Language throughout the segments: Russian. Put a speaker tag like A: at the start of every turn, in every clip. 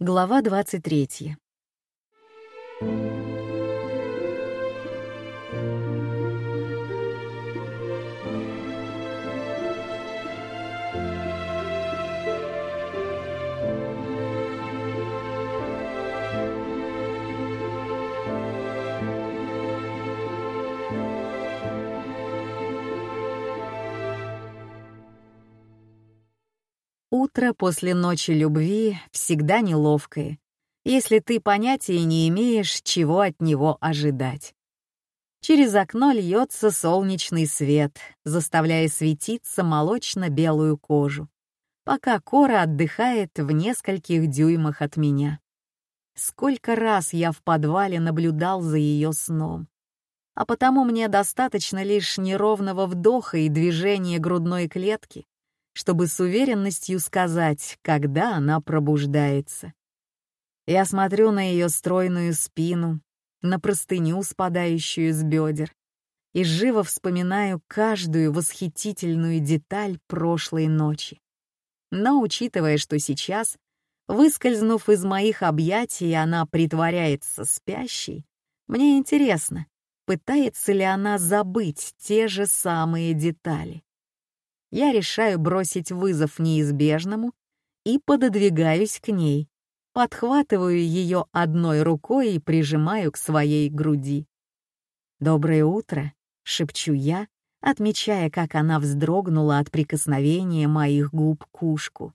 A: Глава 23. Утро после ночи любви всегда неловкое, если ты понятия не имеешь, чего от него ожидать. Через окно льется солнечный свет, заставляя светиться молочно-белую кожу, пока Кора отдыхает в нескольких дюймах от меня. Сколько раз я в подвале наблюдал за ее сном. А потому мне достаточно лишь неровного вдоха и движения грудной клетки, чтобы с уверенностью сказать, когда она пробуждается. Я смотрю на ее стройную спину, на простыню, спадающую с бедер, и живо вспоминаю каждую восхитительную деталь прошлой ночи. Но учитывая, что сейчас, выскользнув из моих объятий, она притворяется спящей, мне интересно, пытается ли она забыть те же самые детали я решаю бросить вызов неизбежному и пододвигаюсь к ней, подхватываю ее одной рукой и прижимаю к своей груди. «Доброе утро», — шепчу я, отмечая, как она вздрогнула от прикосновения моих губ к ушку.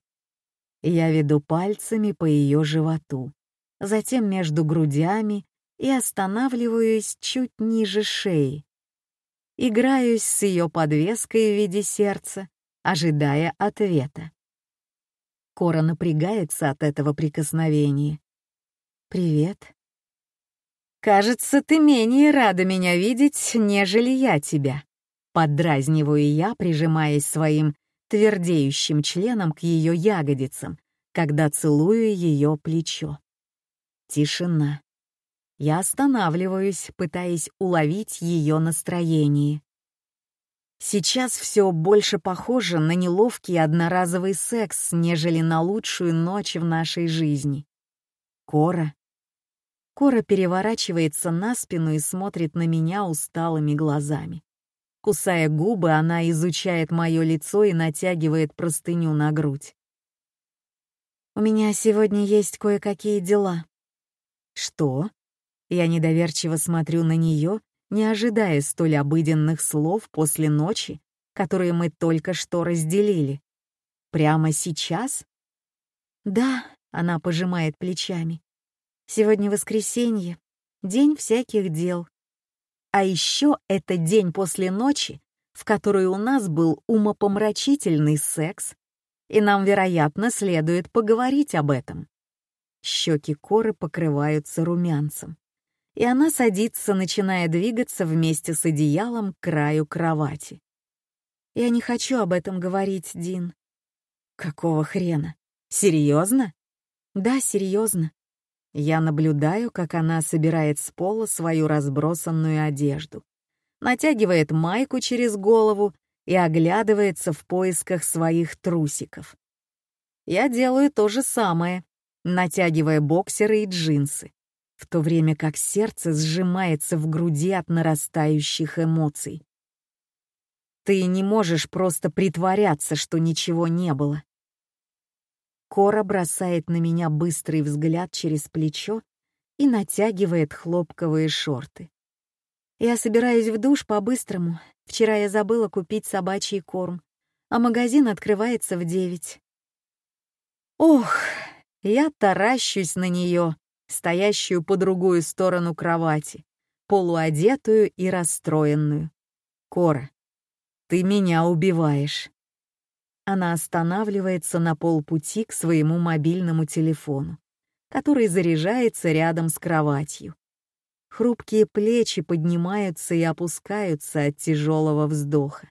A: Я веду пальцами по ее животу, затем между грудями и останавливаюсь чуть ниже шеи, играюсь с ее подвеской в виде сердца, ожидая ответа. Кора напрягается от этого прикосновения. «Привет». «Кажется, ты менее рада меня видеть, нежели я тебя», — поддразниваю я, прижимаясь своим твердеющим членом к ее ягодицам, когда целую ее плечо. Тишина. Я останавливаюсь, пытаясь уловить ее настроение. Сейчас все больше похоже на неловкий одноразовый секс, нежели на лучшую ночь в нашей жизни. Кора. Кора переворачивается на спину и смотрит на меня усталыми глазами. Кусая губы, она изучает мое лицо и натягивает простыню на грудь. «У меня сегодня есть кое-какие дела». «Что?» Я недоверчиво смотрю на нее, не ожидая столь обыденных слов после ночи, которые мы только что разделили. Прямо сейчас? Да, она пожимает плечами. Сегодня воскресенье, день всяких дел. А еще это день после ночи, в которой у нас был умопомрачительный секс, и нам, вероятно, следует поговорить об этом. Щеки коры покрываются румянцем и она садится, начиная двигаться вместе с одеялом к краю кровати. «Я не хочу об этом говорить, Дин». «Какого хрена? Серьезно?» «Да, серьезно». Я наблюдаю, как она собирает с пола свою разбросанную одежду, натягивает майку через голову и оглядывается в поисках своих трусиков. Я делаю то же самое, натягивая боксеры и джинсы в то время как сердце сжимается в груди от нарастающих эмоций. Ты не можешь просто притворяться, что ничего не было. Кора бросает на меня быстрый взгляд через плечо и натягивает хлопковые шорты. Я собираюсь в душ по-быстрому. Вчера я забыла купить собачий корм, а магазин открывается в девять. Ох, я таращусь на нее, стоящую по другую сторону кровати, полуодетую и расстроенную. «Кора, ты меня убиваешь». Она останавливается на полпути к своему мобильному телефону, который заряжается рядом с кроватью. Хрупкие плечи поднимаются и опускаются от тяжелого вздоха.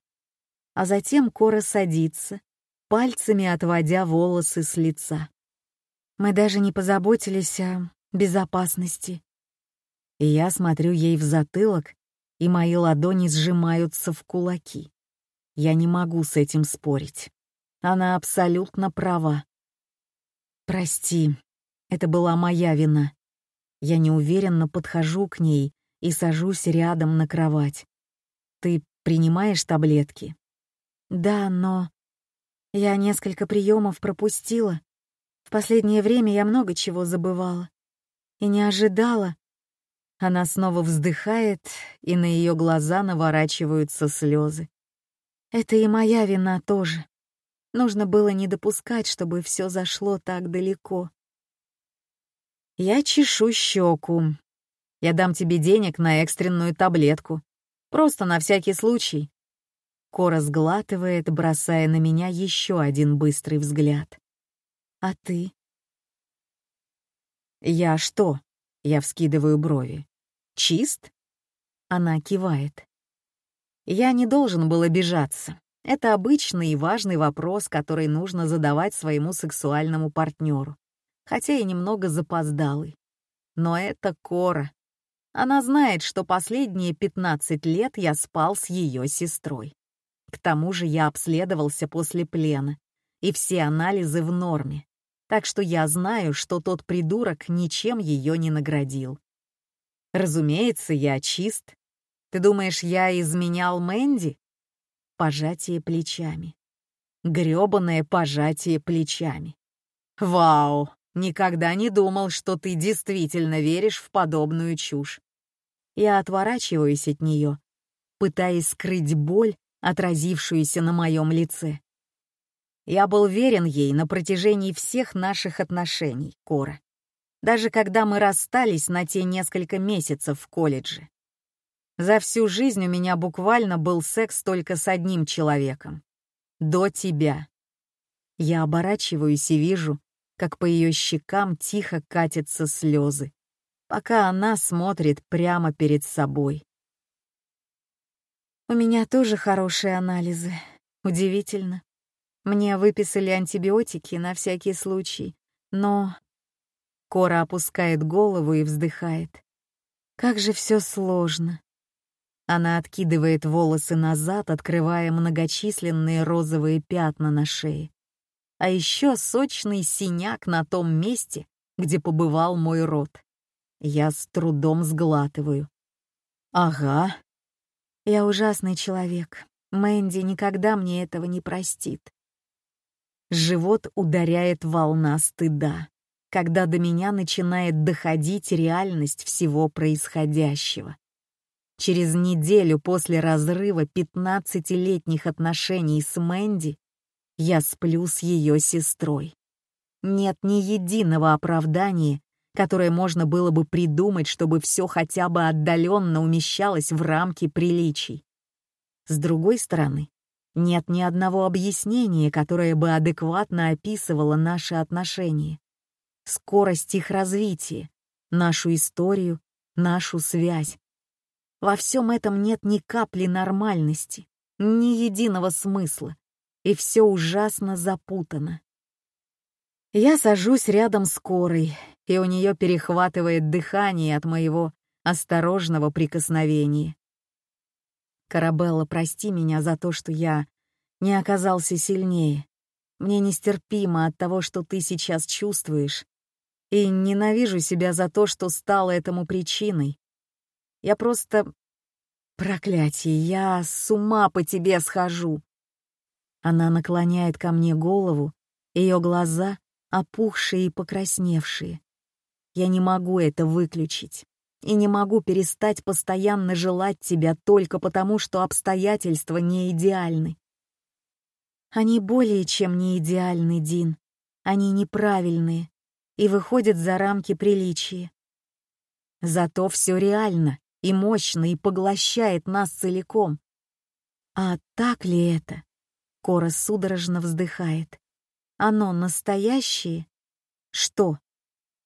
A: А затем Кора садится, пальцами отводя волосы с лица. Мы даже не позаботились о безопасности. И я смотрю ей в затылок, и мои ладони сжимаются в кулаки. Я не могу с этим спорить. Она абсолютно права. Прости, Это была моя вина. Я неуверенно подхожу к ней и сажусь рядом на кровать. Ты принимаешь таблетки?
B: Да, но... Я несколько приемов пропустила. В последнее время я много чего забывала. И не ожидала.
A: Она снова вздыхает, и на ее глаза наворачиваются слезы.
B: Это и моя вина тоже. Нужно было не допускать, чтобы все зашло так далеко.
A: Я чешу щеку. Я дам тебе денег на экстренную таблетку. Просто на всякий случай. Кора сглатывает, бросая на меня еще один быстрый взгляд.
B: А ты?
A: Я что? Я вскидываю брови. Чист? Она кивает. Я не должен был обижаться. Это обычный и важный вопрос, который нужно задавать своему сексуальному партнеру, хотя и немного запоздалый. Но это Кора. Она знает, что последние 15 лет я спал с ее сестрой. К тому же я обследовался после плена, и все анализы в норме, так что я знаю, что тот придурок ничем ее не наградил. Разумеется, я чист. Ты думаешь, я изменял Мэнди? Пожатие плечами. Грёбаное пожатие плечами. Вау, никогда не думал, что ты действительно веришь в подобную чушь. Я отворачиваюсь от нее, пытаясь скрыть боль, отразившуюся на моем лице. Я был верен ей на протяжении всех наших отношений, Кора даже когда мы расстались на те несколько месяцев в колледже. За всю жизнь у меня буквально был секс только с одним человеком. До тебя. Я оборачиваюсь и вижу, как по ее щекам тихо катятся слезы, пока она смотрит прямо перед собой.
B: У меня тоже хорошие анализы. Удивительно. Мне выписали антибиотики на всякий случай, но
A: Кора опускает голову и вздыхает. Как же все сложно. Она откидывает волосы назад, открывая многочисленные розовые пятна на шее. А еще сочный синяк на том месте, где побывал мой рот. Я с трудом сглатываю. Ага.
B: Я ужасный человек. Мэнди никогда мне этого не простит.
A: Живот ударяет волна стыда когда до меня начинает доходить реальность всего происходящего. Через неделю после разрыва 15-летних отношений с Мэнди я сплю с ее сестрой. Нет ни единого оправдания, которое можно было бы придумать, чтобы все хотя бы отдаленно умещалось в рамки приличий. С другой стороны, нет ни одного объяснения, которое бы адекватно описывало наши отношения скорость их развития, нашу историю, нашу связь. Во всем этом нет ни капли нормальности, ни единого смысла, и все ужасно запутано. Я сажусь рядом с Корой, и у нее перехватывает дыхание от моего осторожного прикосновения. Карабелла, прости меня за то, что я не оказался сильнее. Мне нестерпимо от того, что ты сейчас чувствуешь, и ненавижу себя за то, что стала этому причиной. Я просто... Проклятие, я с ума по тебе схожу. Она наклоняет ко мне голову, ее глаза опухшие и покрасневшие. Я не могу это выключить и не могу перестать постоянно желать тебя только потому, что обстоятельства не идеальны. Они более чем не идеальны, Дин. Они неправильные, и выходит за рамки приличия. Зато все реально и мощно и поглощает нас целиком. А так ли это? Кора судорожно вздыхает. Оно настоящее? Что?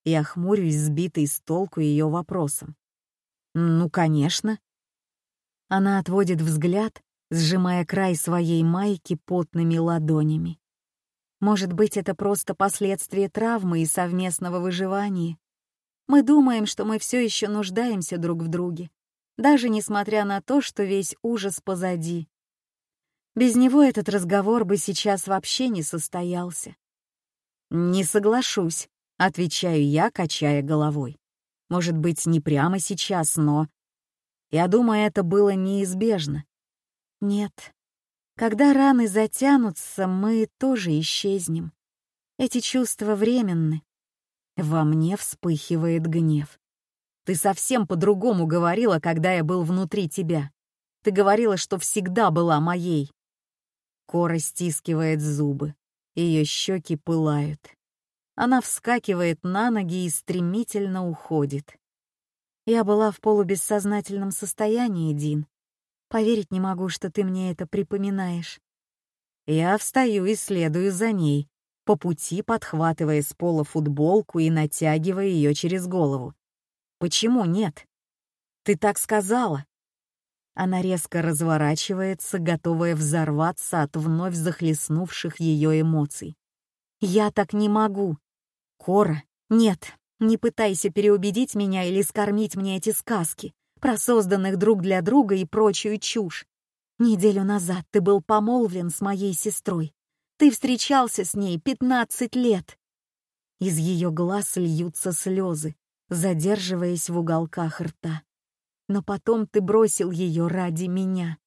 A: Я хмурюсь, сбитый с толку ее вопросом. Ну, конечно. Она отводит взгляд, сжимая край своей майки потными ладонями. Может быть, это просто последствия травмы и совместного выживания. Мы думаем, что мы все еще нуждаемся друг в друге, даже несмотря на то, что весь ужас позади. Без него этот разговор бы сейчас вообще не состоялся. «Не соглашусь», — Отвечаю я, качая головой. Может быть, не прямо сейчас, но... Я думаю, это было неизбежно.
B: Нет. Когда раны затянутся, мы тоже исчезнем. Эти чувства временны.
A: Во мне вспыхивает гнев. Ты совсем по-другому говорила, когда я был внутри тебя. Ты говорила, что всегда была моей. Кора стискивает зубы. Ее щеки пылают. Она вскакивает на ноги и стремительно уходит.
B: Я была в полубессознательном состоянии, Дин. Поверить не могу, что ты мне это припоминаешь.
A: Я встаю и следую за ней, по пути подхватывая с пола футболку и натягивая ее через голову. Почему нет? Ты так сказала. Она резко разворачивается, готовая взорваться от вновь захлестнувших ее эмоций. «Я так не могу!» «Кора, нет, не пытайся переубедить меня или скормить мне эти сказки про созданных друг для друга и прочую чушь. Неделю назад ты был помолвлен с моей сестрой. Ты встречался с ней 15 лет». Из ее глаз льются слезы, задерживаясь в уголках рта но потом ты бросил ее ради меня.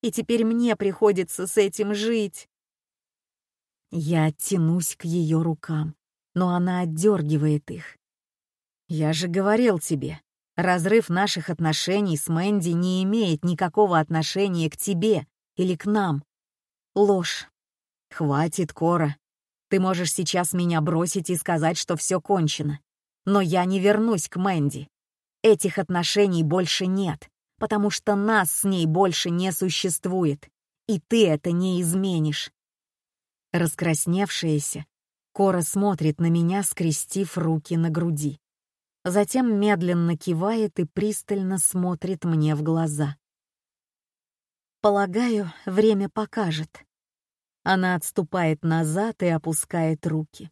A: И теперь мне приходится с этим жить. Я тянусь к ее рукам, но она отдергивает их. Я же говорил тебе, разрыв наших отношений с Мэнди не имеет никакого отношения к тебе или к нам. Ложь. Хватит, Кора. Ты можешь сейчас меня бросить и сказать, что все кончено. Но я не вернусь к Мэнди. Этих отношений больше нет, потому что нас с ней больше не существует, и ты это не изменишь. Раскрасневшаяся, Кора смотрит на меня, скрестив руки на груди. Затем медленно кивает и пристально смотрит мне в глаза. Полагаю, время покажет. Она отступает назад и опускает руки.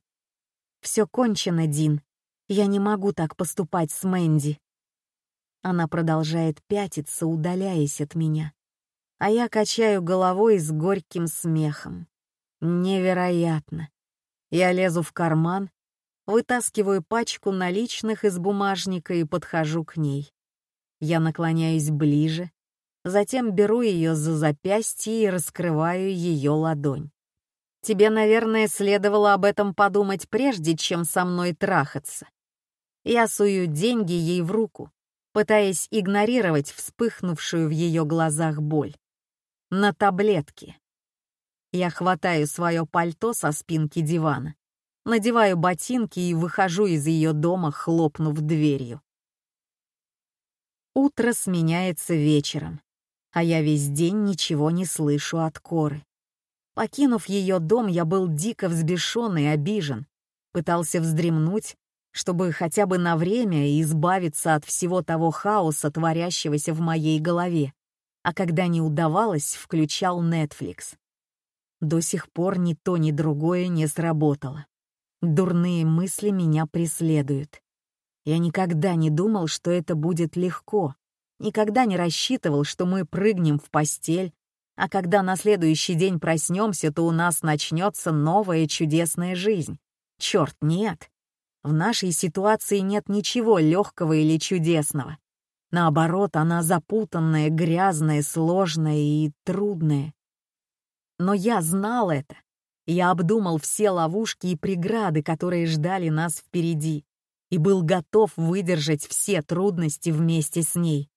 A: Все кончено, Дин. Я не могу так поступать с Мэнди. Она продолжает пятиться, удаляясь от меня. А я качаю головой с горьким смехом. Невероятно. Я лезу в карман, вытаскиваю пачку наличных из бумажника и подхожу к ней. Я наклоняюсь ближе, затем беру ее за запястье и раскрываю ее ладонь. Тебе, наверное, следовало об этом подумать прежде, чем со мной трахаться. Я сую деньги ей в руку, пытаясь игнорировать вспыхнувшую в ее глазах боль. На таблетке. Я хватаю свое пальто со спинки дивана, надеваю ботинки и выхожу из ее дома, хлопнув дверью. Утро сменяется вечером, а я весь день ничего не слышу от Коры. Покинув ее дом, я был дико взбешен и обижен, пытался вздремнуть, чтобы хотя бы на время избавиться от всего того хаоса, творящегося в моей голове, а когда не удавалось, включал Netflix. До сих пор ни то, ни другое не сработало. Дурные мысли меня преследуют. Я никогда не думал, что это будет легко, никогда не рассчитывал, что мы прыгнем в постель, а когда на следующий день проснемся, то у нас начнется новая чудесная жизнь. Черт, нет. В нашей ситуации нет ничего легкого или чудесного. Наоборот, она запутанная, грязная, сложная и трудная. Но я знал это. Я обдумал все ловушки и преграды, которые ждали нас впереди, и был готов выдержать все трудности вместе с ней.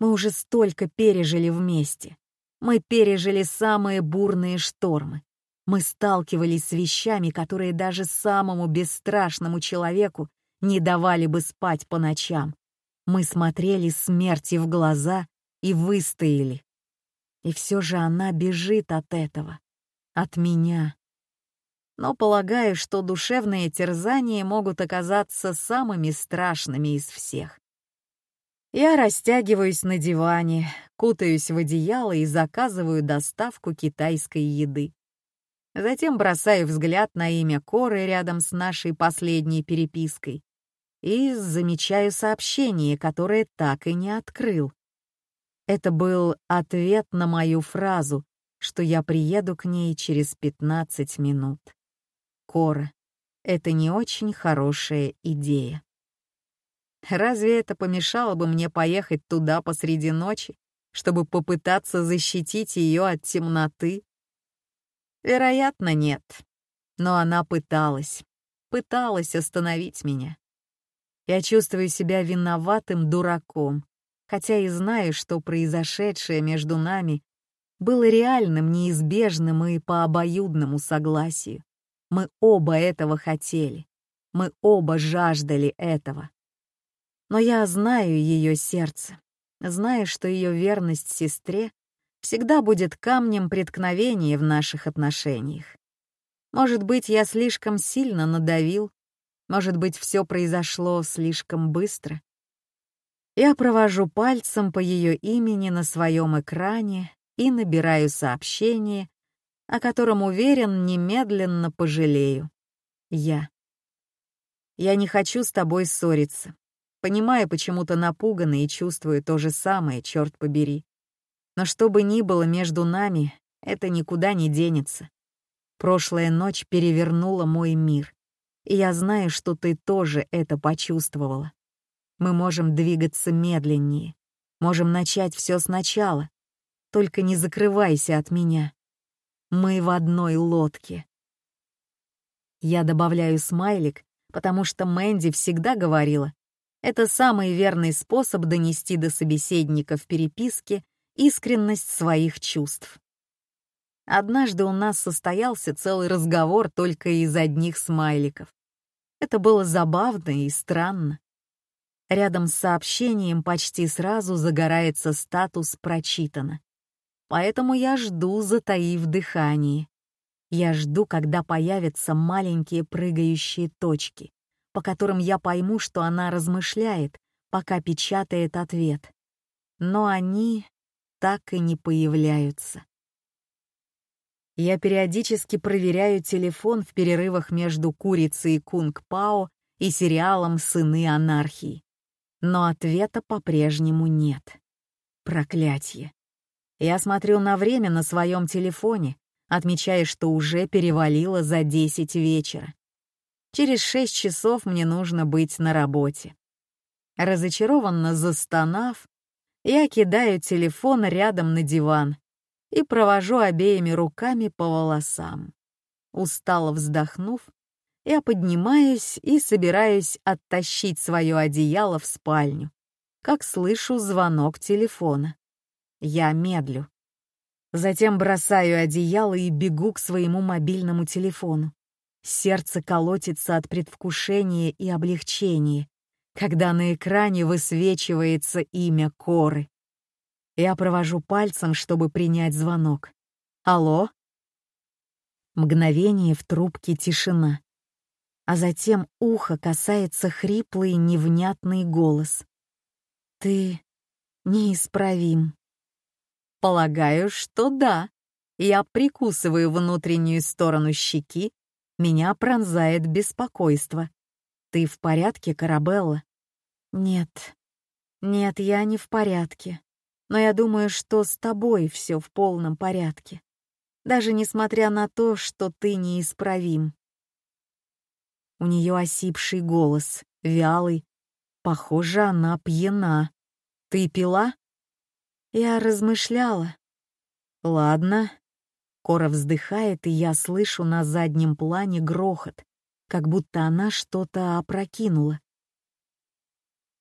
A: Мы уже столько пережили вместе. Мы пережили самые бурные штормы. Мы сталкивались с вещами, которые даже самому бесстрашному человеку не давали бы спать по ночам. Мы смотрели смерти в глаза и выстояли. И все же она бежит от этого, от меня. Но полагаю, что душевные терзания могут оказаться самыми страшными из всех. Я растягиваюсь на диване, кутаюсь в одеяло и заказываю доставку китайской еды. Затем бросаю взгляд на имя Коры рядом с нашей последней перепиской и замечаю сообщение, которое так и не открыл. Это был ответ на мою фразу, что я приеду к ней через 15 минут. Кора. это не очень хорошая идея. Разве это помешало бы мне поехать туда посреди ночи, чтобы попытаться защитить ее от темноты? Вероятно, нет. Но она пыталась, пыталась остановить меня. Я чувствую себя виноватым дураком, хотя и знаю, что произошедшее между нами было реальным, неизбежным и по обоюдному согласию. Мы оба этого хотели. Мы оба жаждали этого. Но я знаю ее сердце, знаю, что ее верность сестре всегда будет камнем преткновения в наших отношениях. Может быть, я слишком сильно надавил, может быть, все произошло слишком быстро. Я провожу пальцем по ее имени на своем экране и набираю сообщение, о котором уверен, немедленно пожалею. Я. Я не хочу с тобой ссориться. Понимаю, почему-то напуганный и чувствую то же самое, черт побери. Но что бы ни было между нами, это никуда не денется. Прошлая ночь перевернула мой мир, и я знаю, что ты тоже это почувствовала. Мы можем двигаться медленнее, можем начать все сначала. Только не закрывайся от меня. Мы в одной лодке. Я добавляю смайлик, потому что Мэнди всегда говорила, это самый верный способ донести до собеседника в переписке искренность своих чувств. Однажды у нас состоялся целый разговор только из одних смайликов. Это было забавно и странно. Рядом с сообщением почти сразу загорается статус «Прочитано». Поэтому я жду, затаив дыхание. Я жду, когда появятся маленькие прыгающие точки по которым я пойму, что она размышляет, пока печатает ответ. Но они так и не появляются. Я периодически проверяю телефон в перерывах между «Курицей» «Кунг-Пао» и сериалом «Сыны анархии». Но ответа по-прежнему нет. Проклятье. Я смотрю на время на своем телефоне, отмечая, что уже перевалило за 10 вечера. Через шесть часов мне нужно быть на работе. Разочарованно застонав, я кидаю телефон рядом на диван и провожу обеими руками по волосам. Устало вздохнув, я поднимаюсь и собираюсь оттащить свое одеяло в спальню, как слышу звонок телефона. Я медлю. Затем бросаю одеяло и бегу к своему мобильному телефону. Сердце колотится от предвкушения и облегчения, когда на экране высвечивается имя Коры. Я провожу пальцем, чтобы принять звонок. «Алло?» Мгновение в трубке тишина. А затем ухо касается хриплый невнятный голос. «Ты неисправим». Полагаю, что да. Я прикусываю внутреннюю сторону щеки меня пронзает беспокойство. «Ты в порядке, Карабелла?» «Нет. Нет, я не в порядке. Но я думаю, что с тобой все в полном порядке. Даже несмотря на то, что ты неисправим». У нее осипший голос, вялый. Похоже, она пьяна. «Ты пила?» Я размышляла. «Ладно, Кора вздыхает, и я слышу на заднем плане грохот, как будто она что-то опрокинула.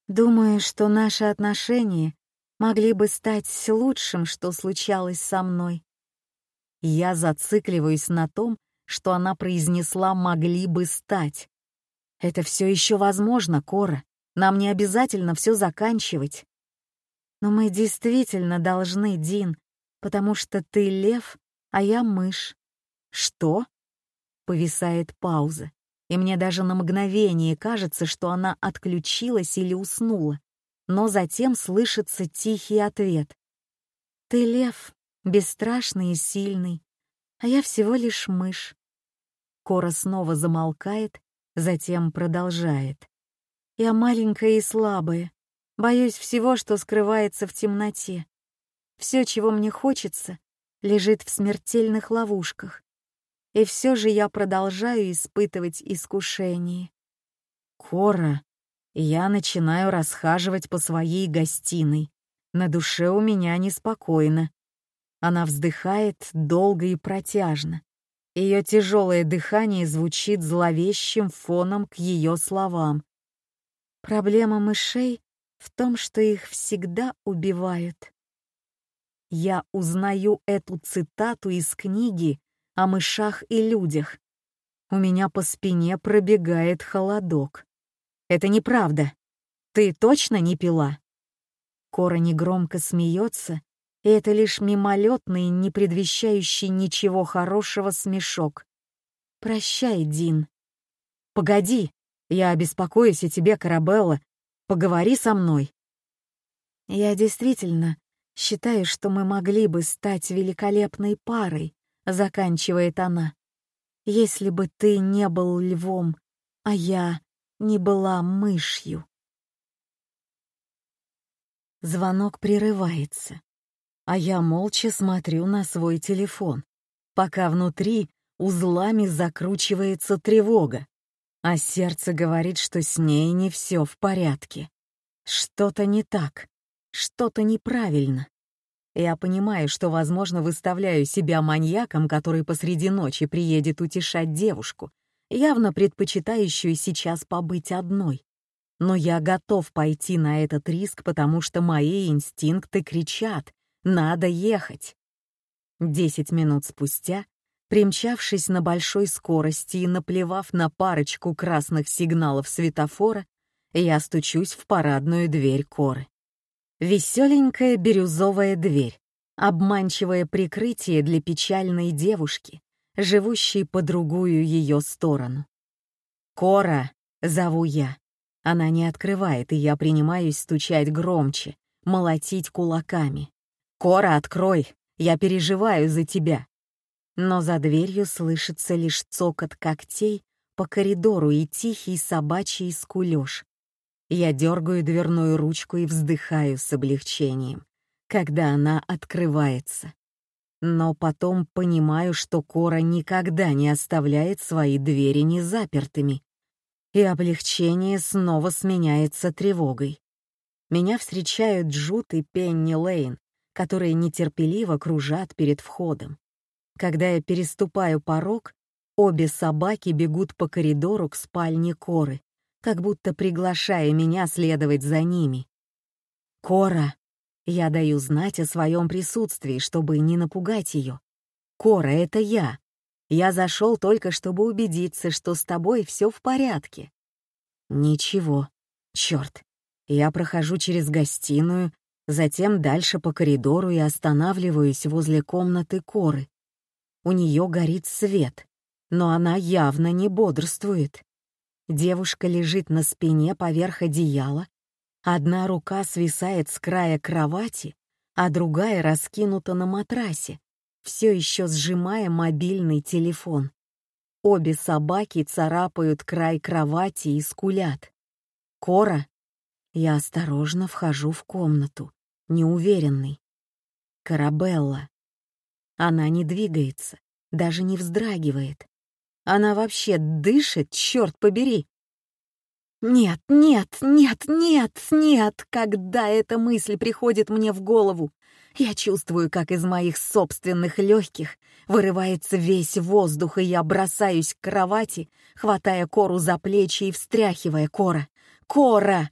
A: Думаю, что наши отношения могли бы стать лучшим, что случалось со мной. Я зацикливаюсь на том, что она произнесла «могли бы стать». Это все еще возможно, Кора. Нам не обязательно все заканчивать. Но мы действительно должны, Дин, потому что ты лев, а я мышь. Что? Повисает пауза, и мне даже на мгновение кажется, что она отключилась или уснула, но затем слышится тихий ответ. Ты лев, бесстрашный и сильный, а я всего лишь мышь. Кора снова замолкает, затем продолжает. Я маленькая и слабая, боюсь всего, что скрывается в темноте. Все, чего мне хочется, лежит в смертельных ловушках.
B: И все же я продолжаю испытывать искушение.
A: Кора, я начинаю расхаживать по своей гостиной. На душе у меня неспокойно. Она вздыхает долго и протяжно. Ее тяжелое дыхание звучит зловещим фоном к ее словам.
B: Проблема мышей в том, что их всегда убивают.
A: Я узнаю эту цитату из книги о мышах и людях. У меня по спине пробегает холодок. Это неправда. Ты точно не пила? Кора негромко смеется, и это лишь мимолетный, не предвещающий ничего хорошего смешок. «Прощай, Дин». «Погоди, я обеспокоюсь о тебе, Карабелла. Поговори со мной».
B: «Я действительно считаю, что мы могли бы стать великолепной парой», — заканчивает она. «Если бы ты не был львом, а я не была мышью».
A: Звонок прерывается а я молча смотрю на свой телефон, пока внутри узлами закручивается тревога, а сердце говорит, что с ней не все в порядке. Что-то не так, что-то неправильно. Я понимаю, что, возможно, выставляю себя маньяком, который посреди ночи приедет утешать девушку, явно предпочитающую сейчас побыть одной. Но я готов пойти на этот риск, потому что мои инстинкты кричат, надо ехать. Десять минут спустя, примчавшись на большой скорости и наплевав на парочку красных сигналов светофора, я стучусь в парадную дверь Коры. Веселенькая бирюзовая дверь, обманчивое прикрытие для печальной девушки, живущей по другую ее сторону. «Кора!» — зову я. Она не открывает, и я принимаюсь стучать громче, молотить кулаками. «Кора, открой! Я переживаю за тебя!» Но за дверью слышится лишь цокот когтей по коридору и тихий собачий скулёж. Я дергаю дверную ручку и вздыхаю с облегчением, когда она открывается. Но потом понимаю, что Кора никогда не оставляет свои двери незапертыми, и облегчение снова сменяется тревогой. Меня встречают Джут и Пенни Лейн, которые нетерпеливо кружат перед входом. Когда я переступаю порог, обе собаки бегут по коридору к спальне Коры, как будто приглашая меня следовать за ними. «Кора!» Я даю знать о своем присутствии, чтобы не напугать ее. «Кора, это я. Я зашел только, чтобы убедиться, что с тобой все в порядке». «Ничего. Черт. Я прохожу через гостиную, затем дальше по коридору и останавливаюсь возле комнаты Коры. У нее горит свет, но она явно не бодрствует. Девушка лежит на спине поверх одеяла, одна рука свисает с края кровати, а другая раскинута на матрасе, все еще сжимая мобильный телефон. Обе собаки царапают край кровати и скулят. «Кора!» Я осторожно вхожу в комнату, неуверенный. Карабелла. Она не двигается, даже не вздрагивает. Она вообще дышит, черт побери. Нет, нет, нет, нет, нет, когда эта мысль приходит мне в голову, я чувствую, как из моих собственных легких вырывается весь воздух, и я бросаюсь к кровати, хватая Кору за плечи и встряхивая Кора. «Кора!»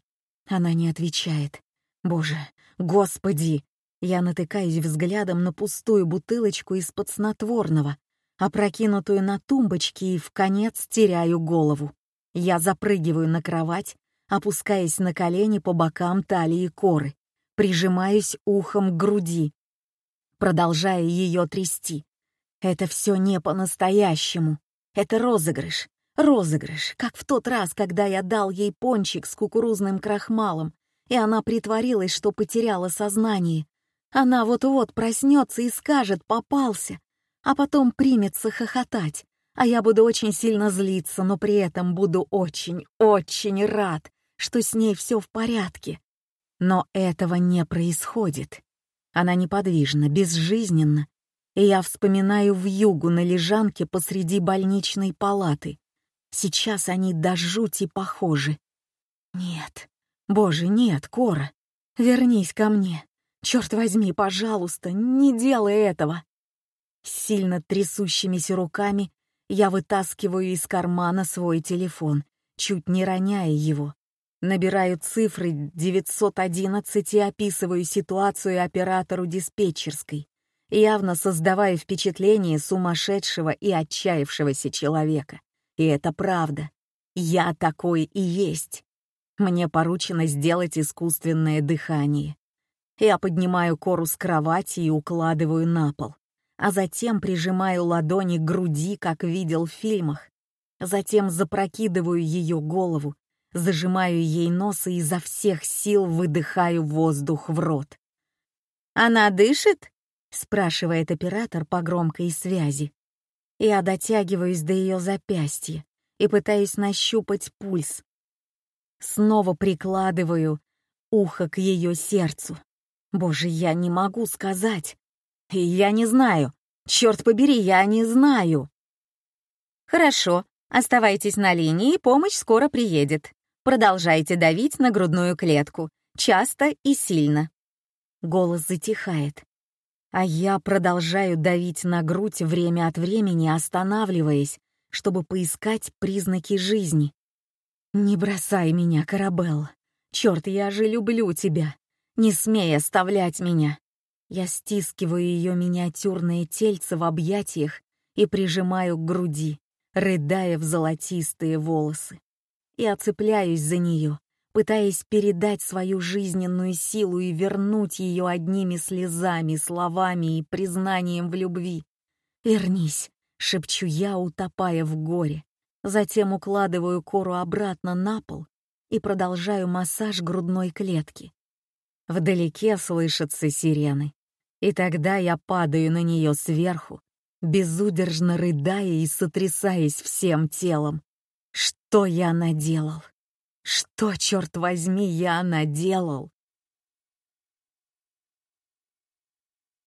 A: Она не отвечает. Боже, господи! Я натыкаюсь взглядом на пустую бутылочку из-под снотворного, опрокинутую на тумбочке и в конец теряю голову. Я запрыгиваю на кровать, опускаясь на колени по бокам талии коры, прижимаюсь ухом к груди, продолжая ее трясти. Это все не по-настоящему. Это розыгрыш. Розыгрыш, как в тот раз, когда я дал ей пончик с кукурузным крахмалом, и она притворилась, что потеряла сознание. Она вот-вот проснется и скажет «попался», а потом примется хохотать, а я буду очень сильно злиться, но при этом буду очень, очень рад, что с ней все в порядке. Но этого не происходит. Она неподвижна, безжизненна,
B: и я вспоминаю вьюгу на лежанке посреди больничной палаты. Сейчас они до жути похожи. Нет, боже, нет, Кора, вернись ко мне. Черт возьми, пожалуйста, не делай этого. Сильно трясущимися руками я вытаскиваю из кармана свой телефон, чуть не роняя его. Набираю цифры 911 и описываю ситуацию оператору диспетчерской, явно создавая впечатление сумасшедшего и отчаявшегося человека. И это правда. Я такой и есть. Мне поручено сделать искусственное дыхание. Я поднимаю кору с кровати и укладываю на пол а затем прижимаю ладони к груди, как видел в фильмах. Затем запрокидываю ее голову, зажимаю ей нос и изо всех сил выдыхаю воздух в рот. «Она дышит?» — спрашивает оператор по громкой связи. Я дотягиваюсь до ее запястья и пытаюсь нащупать пульс. Снова прикладываю ухо к ее сердцу. Боже, я не могу сказать. Я не знаю. Черт побери, я не знаю. Хорошо, оставайтесь на линии, помощь скоро приедет. Продолжайте давить на грудную клетку. Часто и сильно. Голос затихает. А я продолжаю давить на грудь время от времени, останавливаясь, чтобы поискать признаки жизни. «Не бросай меня, Карабелла. Черт, я же люблю тебя. Не смей оставлять меня. Я стискиваю ее миниатюрное тельце в объятиях и прижимаю к груди, рыдая в золотистые волосы. Я цепляюсь за нее, пытаясь передать свою жизненную силу и вернуть ее одними слезами, словами и признанием в любви. «Вернись», — шепчу я, утопая в горе. Затем укладываю кору обратно на пол и продолжаю массаж грудной клетки. Вдалеке слышатся сирены. И тогда я падаю на нее сверху, безудержно рыдая и сотрясаясь всем телом. Что я наделал? Что, черт возьми, я наделал?